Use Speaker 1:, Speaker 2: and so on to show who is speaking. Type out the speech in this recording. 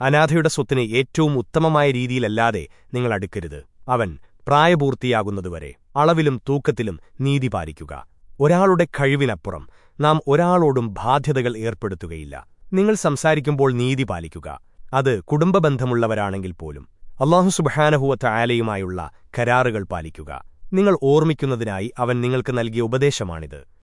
Speaker 1: അനാഥയുടെ സ്വത്തിന് ഏറ്റവും ഉത്തമമായ രീതിയിലല്ലാതെ നിങ്ങൾ അടുക്കരുത്. അവൻ പ്രായപൂർത്തിയാകുന്നതുവരെ അളവിലും തൂക്കത്തിലും നീതി പാലിക്കുക. ഒരാളുടെ കഴിവിനപ്പുറം നാം ഒരാളോടും ബാധ്യതകൾ ഏർപ്പെടുത്തുകയില്ല. നിങ്ങൾ സംസാരിക്കുമ്പോൾ നീതി പാലിക്കുക. അത് കുടുംബബന്ധമുള്ളവരാണെങ്കിൽ പോലും അള്ളാഹു സുബഹാനഹുവത്ത ആലയുമായുള്ള കരാറുകൾ പാലിക്കുക. നിങ്ങൾ ഓർമ്മിക്കുന്നതിനായി അവൻ നിങ്ങൾക്ക് നൽകിയ ഉപദേശമാണിത്.